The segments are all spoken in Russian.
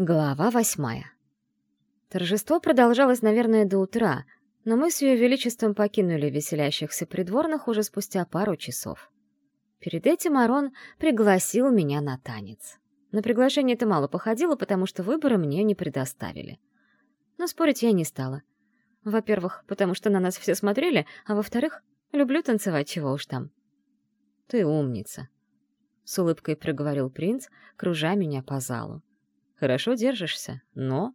Глава восьмая. Торжество продолжалось, наверное, до утра, но мы с Ее Величеством покинули веселящихся придворных уже спустя пару часов. Перед этим Арон пригласил меня на танец. На приглашение это мало походило, потому что выбора мне не предоставили. Но спорить я не стала. Во-первых, потому что на нас все смотрели, а во-вторых, люблю танцевать, чего уж там. «Ты умница», — с улыбкой проговорил принц, кружа меня по залу. Хорошо держишься, но...»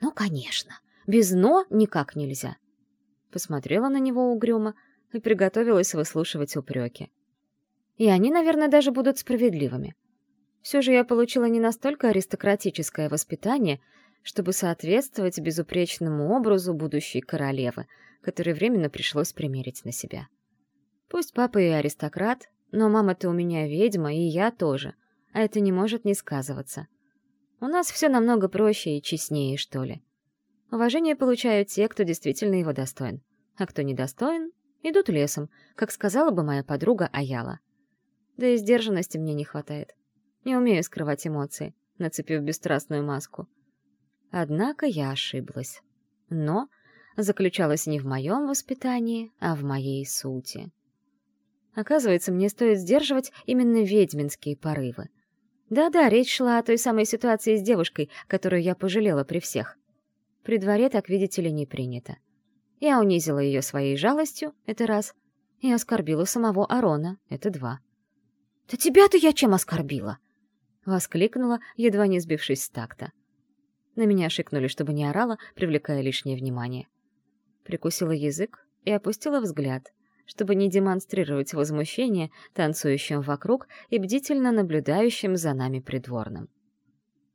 «Ну, конечно. Без «но» никак нельзя». Посмотрела на него угрюмо и приготовилась выслушивать упреки. И они, наверное, даже будут справедливыми. Все же я получила не настолько аристократическое воспитание, чтобы соответствовать безупречному образу будущей королевы, который временно пришлось примерить на себя. Пусть папа и аристократ, но мама-то у меня ведьма, и я тоже, а это не может не сказываться. У нас все намного проще и честнее, что ли. Уважение получают те, кто действительно его достоин. А кто недостоин, идут лесом, как сказала бы моя подруга Аяла. Да и сдержанности мне не хватает. Не умею скрывать эмоции, нацепив бесстрастную маску. Однако я ошиблась. Но заключалась не в моем воспитании, а в моей сути. Оказывается, мне стоит сдерживать именно ведьминские порывы — да-да, речь шла о той самой ситуации с девушкой, которую я пожалела при всех. При дворе так, видите ли, не принято. Я унизила ее своей жалостью, это раз, и оскорбила самого Арона, это два. «Да тебя-то я чем оскорбила?» — воскликнула, едва не сбившись с такта. На меня шикнули, чтобы не орала, привлекая лишнее внимание. Прикусила язык и опустила взгляд — чтобы не демонстрировать возмущение танцующим вокруг и бдительно наблюдающим за нами придворным.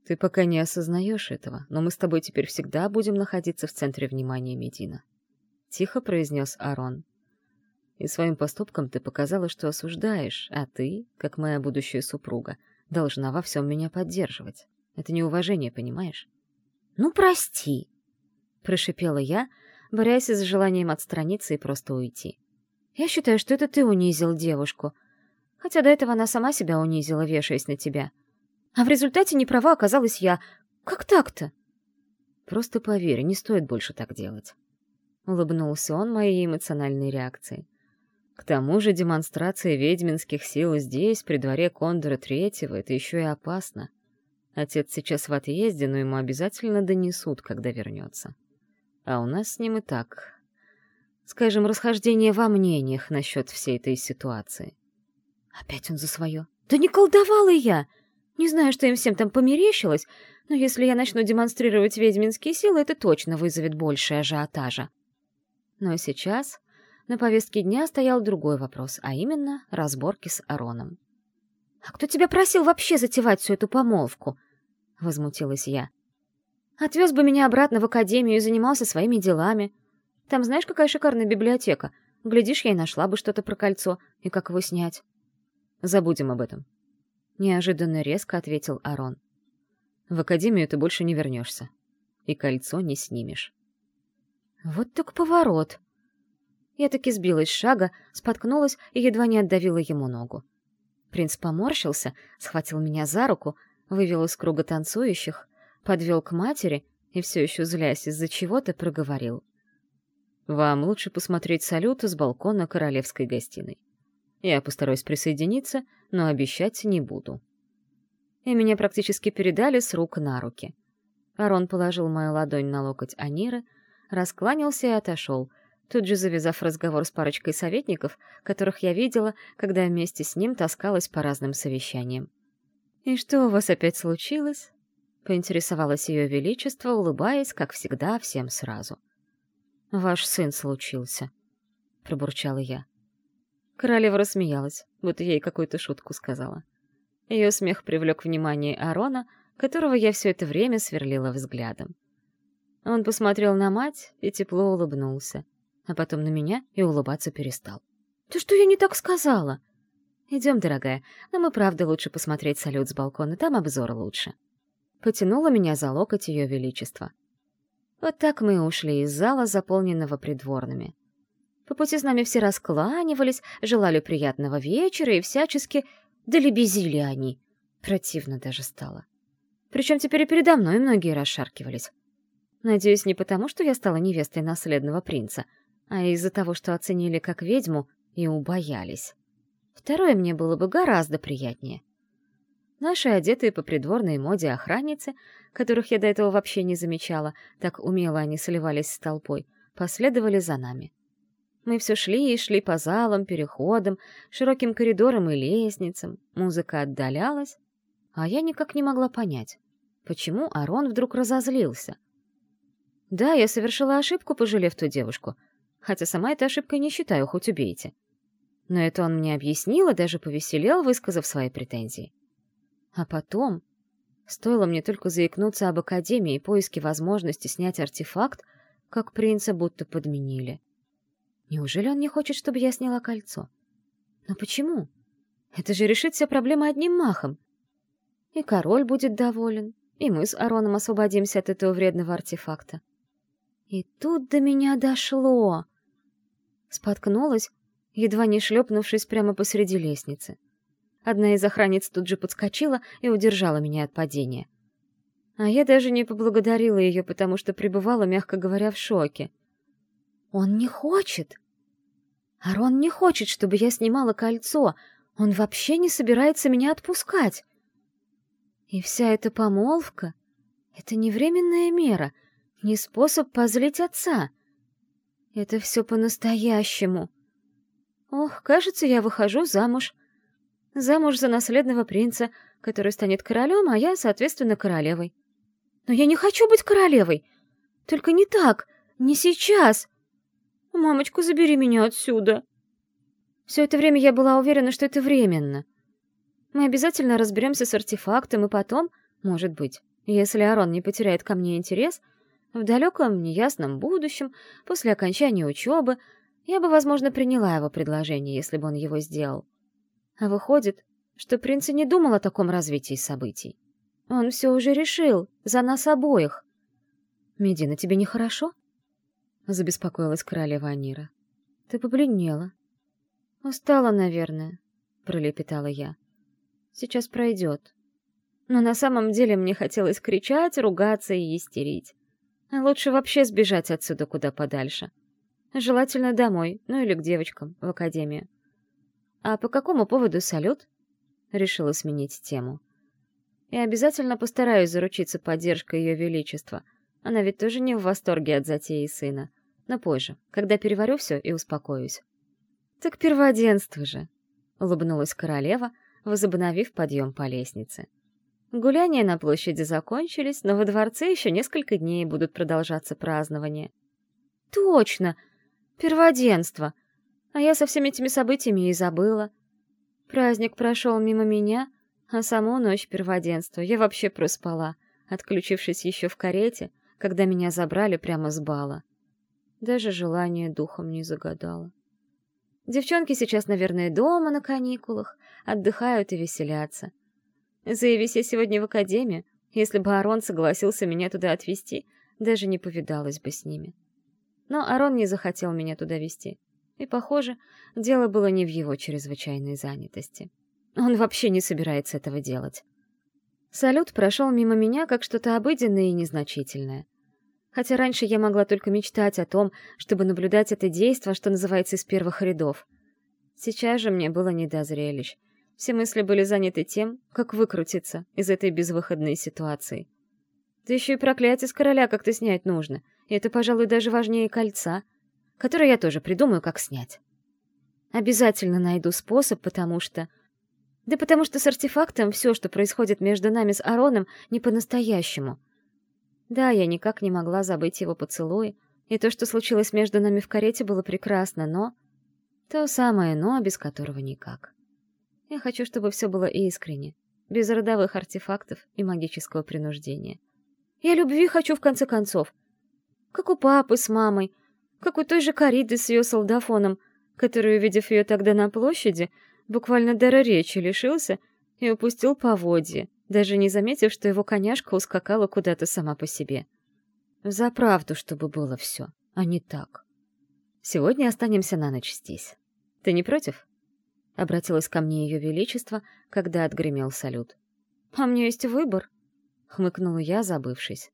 «Ты пока не осознаешь этого, но мы с тобой теперь всегда будем находиться в центре внимания Медина», — тихо произнес Арон. «И своим поступком ты показала, что осуждаешь, а ты, как моя будущая супруга, должна во всем меня поддерживать. Это неуважение, понимаешь?» «Ну, прости», — прошипела я, борясь с желанием отстраниться и просто уйти. Я считаю, что это ты унизил девушку. Хотя до этого она сама себя унизила, вешаясь на тебя. А в результате неправа оказалась я. Как так-то? Просто поверь, не стоит больше так делать. Улыбнулся он моей эмоциональной реакции. К тому же демонстрация ведьминских сил здесь, при дворе Кондора Третьего, это еще и опасно. Отец сейчас в отъезде, но ему обязательно донесут, когда вернется. А у нас с ним и так скажем, расхождение во мнениях насчет всей этой ситуации. Опять он за свое. Да не колдовала я! Не знаю, что им всем там померещилось, но если я начну демонстрировать ведьминские силы, это точно вызовет больше ажиотажа. Но сейчас на повестке дня стоял другой вопрос, а именно разборки с Ароном. «А кто тебя просил вообще затевать всю эту помолвку?» — возмутилась я. «Отвез бы меня обратно в академию и занимался своими делами. Там знаешь, какая шикарная библиотека? Глядишь, я и нашла бы что-то про кольцо, и как его снять. Забудем об этом. Неожиданно резко ответил Арон. В академию ты больше не вернешься. И кольцо не снимешь. Вот так поворот. Я таки сбилась с шага, споткнулась и едва не отдавила ему ногу. Принц поморщился, схватил меня за руку, вывел из круга танцующих, подвел к матери и, все еще злясь из-за чего-то, проговорил. Вам лучше посмотреть салют с балкона королевской гостиной. Я постараюсь присоединиться, но обещать не буду. И меня практически передали с рук на руки. Арон положил мою ладонь на локоть Аниры, раскланялся и отошел, тут же завязав разговор с парочкой советников, которых я видела, когда вместе с ним таскалась по разным совещаниям. «И что у вас опять случилось?» — поинтересовалась ее величество, улыбаясь, как всегда, всем сразу. — «Ваш сын случился», — пробурчала я. Королева рассмеялась, будто ей какую-то шутку сказала. Ее смех привлек внимание Арона, которого я все это время сверлила взглядом. Он посмотрел на мать и тепло улыбнулся, а потом на меня и улыбаться перестал. «Ты что я не так сказала?» «Идем, дорогая, нам и правда лучше посмотреть салют с балкона, там обзор лучше». Потянула меня за локоть ее величество. Вот так мы ушли из зала, заполненного придворными. По пути с нами все раскланивались, желали приятного вечера и всячески долебезили они. Противно даже стало. Причем теперь и передо мной многие расшаркивались. Надеюсь, не потому, что я стала невестой наследного принца, а из-за того, что оценили как ведьму и убоялись. Второе мне было бы гораздо приятнее. Наши одетые по придворной моде охранницы, которых я до этого вообще не замечала, так умело они сливались с толпой, последовали за нами. Мы все шли и шли по залам, переходам, широким коридорам и лестницам. Музыка отдалялась, а я никак не могла понять, почему Арон вдруг разозлился. Да, я совершила ошибку, пожалев ту девушку, хотя сама этой ошибкой не считаю, хоть убейте. Но это он мне объяснил и даже повеселел, высказав свои претензии. А потом, стоило мне только заикнуться об Академии и поиске возможности снять артефакт, как принца будто подменили. Неужели он не хочет, чтобы я сняла кольцо? Но почему? Это же решит все проблемы одним махом. И король будет доволен, и мы с Ароном освободимся от этого вредного артефакта. И тут до меня дошло. Споткнулась, едва не шлепнувшись прямо посреди лестницы. Одна из охранниц тут же подскочила и удержала меня от падения. А я даже не поблагодарила ее, потому что пребывала, мягко говоря, в шоке. Он не хочет. Арон не хочет, чтобы я снимала кольцо. Он вообще не собирается меня отпускать. И вся эта помолвка — это не временная мера, не способ позлить отца. Это все по-настоящему. Ох, кажется, я выхожу замуж. Замуж за наследного принца, который станет королем, а я, соответственно, королевой. Но я не хочу быть королевой. Только не так, не сейчас. «Мамочку, забери меня отсюда!» Все это время я была уверена, что это временно. Мы обязательно разберемся с артефактом, и потом, может быть, если Арон не потеряет ко мне интерес, в далеком, неясном будущем, после окончания учебы, я бы, возможно, приняла его предложение, если бы он его сделал. А выходит, что принц и не думал о таком развитии событий. Он все уже решил, за нас обоих. «Медина, тебе нехорошо?» забеспокоилась королева Анира. «Ты побледнела». «Устала, наверное», — пролепетала я. «Сейчас пройдет». Но на самом деле мне хотелось кричать, ругаться и истерить. А лучше вообще сбежать отсюда куда подальше. Желательно домой, ну или к девочкам, в академию. «А по какому поводу салют?» Решила сменить тему. «Я обязательно постараюсь заручиться поддержкой Ее Величества. Она ведь тоже не в восторге от затеи сына но позже, когда переварю все и успокоюсь. «Так перводенство же!» — улыбнулась королева, возобновив подъем по лестнице. Гуляния на площади закончились, но во дворце еще несколько дней будут продолжаться празднования. «Точно! Перводенство! А я со всеми этими событиями и забыла. Праздник прошел мимо меня, а саму ночь перводенства я вообще проспала, отключившись еще в карете, когда меня забрали прямо с бала. Даже желание духом не загадала. Девчонки сейчас, наверное, дома на каникулах, отдыхают и веселятся. Заявись я сегодня в академию, если бы Арон согласился меня туда отвезти, даже не повидалась бы с ними. Но Арон не захотел меня туда везти. И, похоже, дело было не в его чрезвычайной занятости. Он вообще не собирается этого делать. Салют прошел мимо меня как что-то обыденное и незначительное — хотя раньше я могла только мечтать о том, чтобы наблюдать это действо, что называется, из первых рядов. Сейчас же мне было не до зрелищ. Все мысли были заняты тем, как выкрутиться из этой безвыходной ситуации. Да еще и проклятие с короля как-то снять нужно, и это, пожалуй, даже важнее кольца, которое я тоже придумаю, как снять. Обязательно найду способ, потому что... Да потому что с артефактом все, что происходит между нами с Ароном, не по-настоящему — да, я никак не могла забыть его поцелуй, и то, что случилось между нами в карете, было прекрасно, но... То самое «но», без которого никак. Я хочу, чтобы все было искренне, без родовых артефактов и магического принуждения. Я любви хочу, в конце концов. Как у папы с мамой, как у той же Кариды с ее солдафоном, который, увидев ее тогда на площади, буквально дара речи лишился и упустил поводье даже не заметив, что его коняшка ускакала куда-то сама по себе. За правду, чтобы было все, а не так. Сегодня останемся на ночь здесь. Ты не против? Обратилась ко мне ее величество, когда отгремел салют. А мне есть выбор. хмыкнула я, забывшись.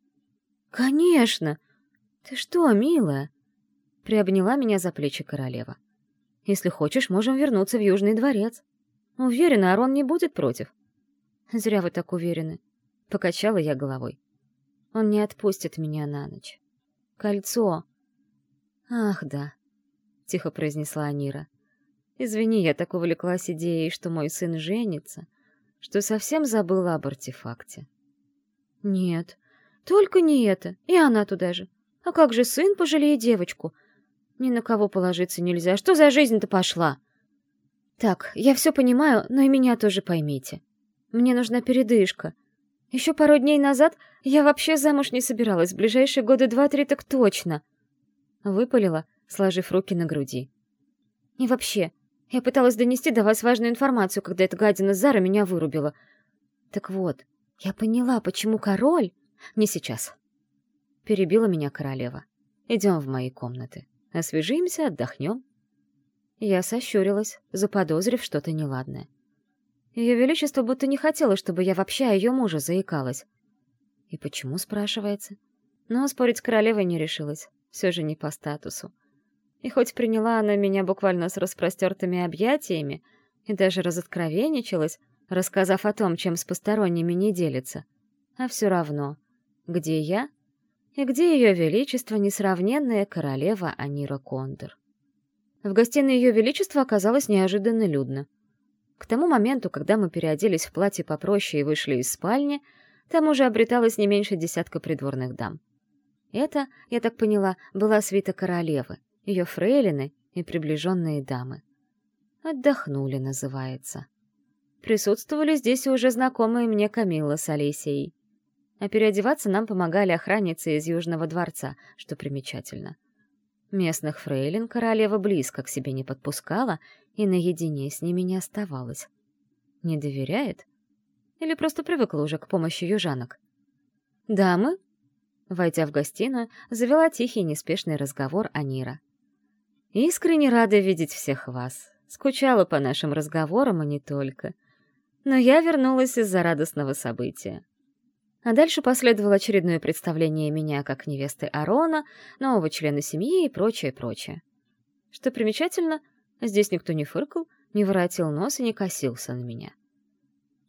«Конечно! Ты что, милая?» Приобняла меня за плечи королева. «Если хочешь, можем вернуться в Южный дворец. Уверена, Арон не будет против». «Зря вы так уверены», — покачала я головой. «Он не отпустит меня на ночь. Кольцо!» «Ах, да», — тихо произнесла Анира. «Извини, я так увлеклась идеей, что мой сын женится, что совсем забыла об артефакте». «Нет, только не это, и она туда же. А как же сын пожалеет девочку? Ни на кого положиться нельзя. Что за жизнь-то пошла? Так, я все понимаю, но и меня тоже поймите. Мне нужна передышка. Еще пару дней назад я вообще замуж не собиралась, в ближайшие годы два-три так точно. Выпалила, сложив руки на груди. И вообще, я пыталась донести до вас важную информацию, когда эта гадина Зара меня вырубила. Так вот, я поняла, почему король... Не сейчас. Перебила меня королева. Идем в мои комнаты. Освежимся, отдохнем. Я сощурилась, заподозрив что-то неладное. Ее Величество будто не хотело, чтобы я вообще о ее муже заикалась. И почему, спрашивается? Но спорить с королевой не решилась. Все же не по статусу. И хоть приняла она меня буквально с распростертыми объятиями и даже разоткровенничалась, рассказав о том, чем с посторонними не делится, а все равно, где я и где ее величество несравненная королева Анира Кондор. В гостиной ее величества оказалось неожиданно людно. К тому моменту, когда мы переоделись в платье попроще и вышли из спальни, там уже обреталось не меньше десятка придворных дам. Это, я так поняла, была свита королевы, ее фрейлины и приближенные дамы. «Отдохнули» называется. Присутствовали здесь уже знакомые мне Камилла с Алисией а переодеваться нам помогали охранницы из Южного дворца, что примечательно. Местных фрейлин королева близко к себе не подпускала и наедине с ними не оставалась. Не доверяет? Или просто привыкла уже к помощи южанок? «Дамы?» Войдя в гостиную, завела тихий неспешный разговор Анира. «Искренне рада видеть всех вас. Скучала по нашим разговорам, и не только. Но я вернулась из-за радостного события. А дальше последовало очередное представление меня как невесты Арона, нового члена семьи и прочее, прочее. Что примечательно, здесь никто не фыркал, не воротил нос и не косился на меня.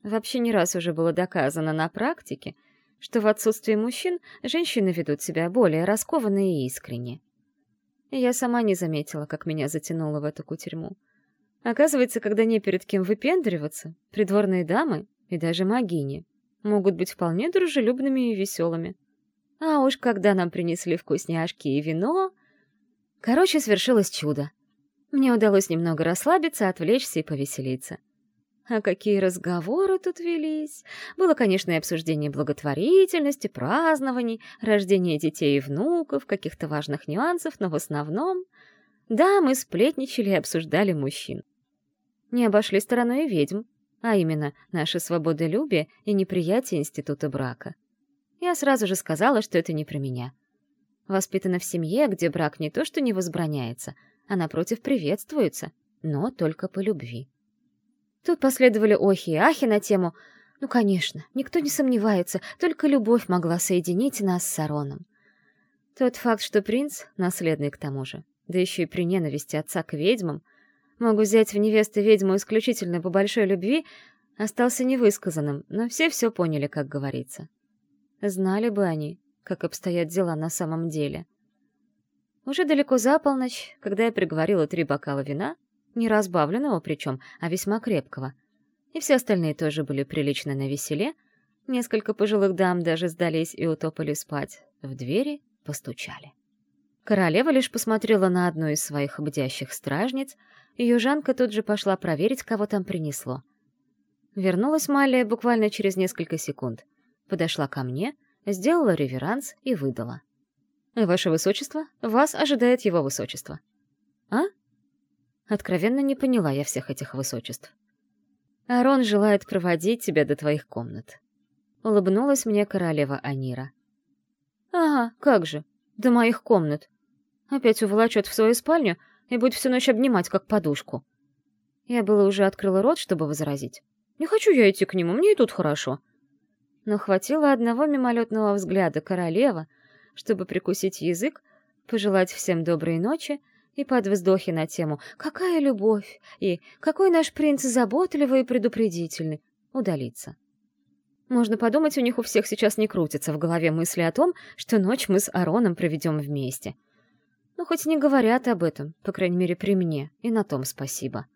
Вообще не раз уже было доказано на практике, что в отсутствии мужчин женщины ведут себя более раскованно и искренне. Я сама не заметила, как меня затянуло в эту кутерьму. Оказывается, когда не перед кем выпендриваться, придворные дамы и даже магини — могут быть вполне дружелюбными и веселыми. А уж когда нам принесли вкусняшки и вино... Короче, свершилось чудо. Мне удалось немного расслабиться, отвлечься и повеселиться. А какие разговоры тут велись! Было, конечно, и обсуждение благотворительности, празднований, рождения детей и внуков, каких-то важных нюансов, но в основном... Да, мы сплетничали и обсуждали мужчин. Не обошли стороной ведьм а именно наше свободолюбие и неприятие института брака. Я сразу же сказала, что это не про меня. Воспитана в семье, где брак не то что не возбраняется, а напротив приветствуется, но только по любви. Тут последовали охи и ахи на тему «Ну, конечно, никто не сомневается, только любовь могла соединить нас с Сароном». Тот факт, что принц, наследный к тому же, да еще и при ненависти отца к ведьмам, Могу взять в невесты ведьму исключительно по большой любви, остался невысказанным, но все все поняли, как говорится. Знали бы они, как обстоят дела на самом деле. Уже далеко за полночь, когда я приговорила три бокала вина, не разбавленного причем, а весьма крепкого, и все остальные тоже были прилично на веселе, несколько пожилых дам даже сдались и утопали спать, в двери постучали. Королева лишь посмотрела на одну из своих бдящих стражниц, и южанка тут же пошла проверить, кого там принесло. Вернулась Малия буквально через несколько секунд. Подошла ко мне, сделала реверанс и выдала. «Ваше Высочество, вас ожидает его Высочество». «А?» Откровенно не поняла я всех этих высочеств. «Арон желает проводить тебя до твоих комнат». Улыбнулась мне королева Анира. «Ага, как же, до моих комнат. Опять уволочет в свою спальню, и будет всю ночь обнимать, как подушку. Я было уже открыла рот, чтобы возразить. Не хочу я идти к нему, мне и тут хорошо. Но хватило одного мимолетного взгляда королева, чтобы прикусить язык, пожелать всем доброй ночи и под вздохи на тему «Какая любовь!» и «Какой наш принц заботливый и предупредительный!» удалиться. Можно подумать, у них у всех сейчас не крутится в голове мысли о том, что ночь мы с Ароном проведем вместе. Ну, хоть не говорят об этом, по крайней мере, при мне, и на том спасибо.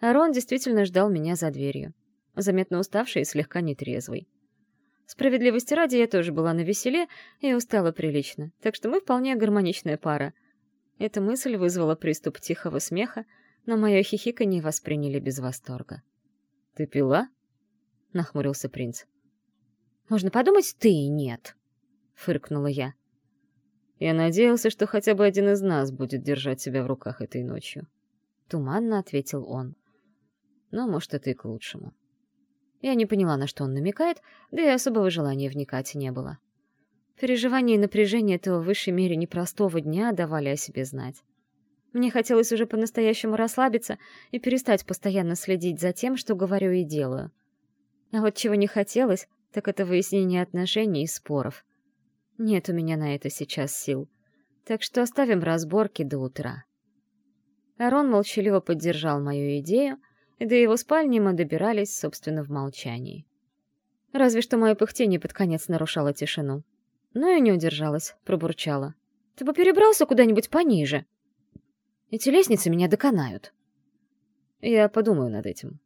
Арон действительно ждал меня за дверью, заметно уставший и слегка нетрезвый. Справедливости ради, я тоже была на веселе и устала прилично, так что мы вполне гармоничная пара. Эта мысль вызвала приступ тихого смеха, но мое хихиканье восприняли без восторга. «Ты пила?» — нахмурился принц. «Можно подумать, ты и нет», — фыркнула я. «Я надеялся, что хотя бы один из нас будет держать себя в руках этой ночью», — туманно ответил он. «Но, может, это и к лучшему». Я не поняла, на что он намекает, да и особого желания вникать не было. Переживания и напряжение этого в высшей мере непростого дня давали о себе знать. Мне хотелось уже по-настоящему расслабиться и перестать постоянно следить за тем, что говорю и делаю. А вот чего не хотелось, так это выяснение отношений и споров. Нет у меня на это сейчас сил. Так что оставим разборки до утра. Арон молчаливо поддержал мою идею, и до его спальни мы добирались, собственно, в молчании. Разве что мое пыхтение под конец нарушало тишину. Но я не удержалась, пробурчала. «Ты бы перебрался куда-нибудь пониже. Эти лестницы меня доконают». «Я подумаю над этим», —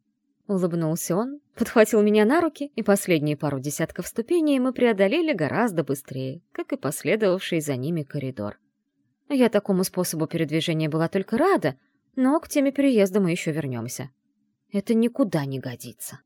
улыбнулся он, подхватил меня на руки, и последние пару десятков ступеней мы преодолели гораздо быстрее, как и последовавший за ними коридор. Я такому способу передвижения была только рада, но к теме переезда мы еще вернемся. Это никуда не годится.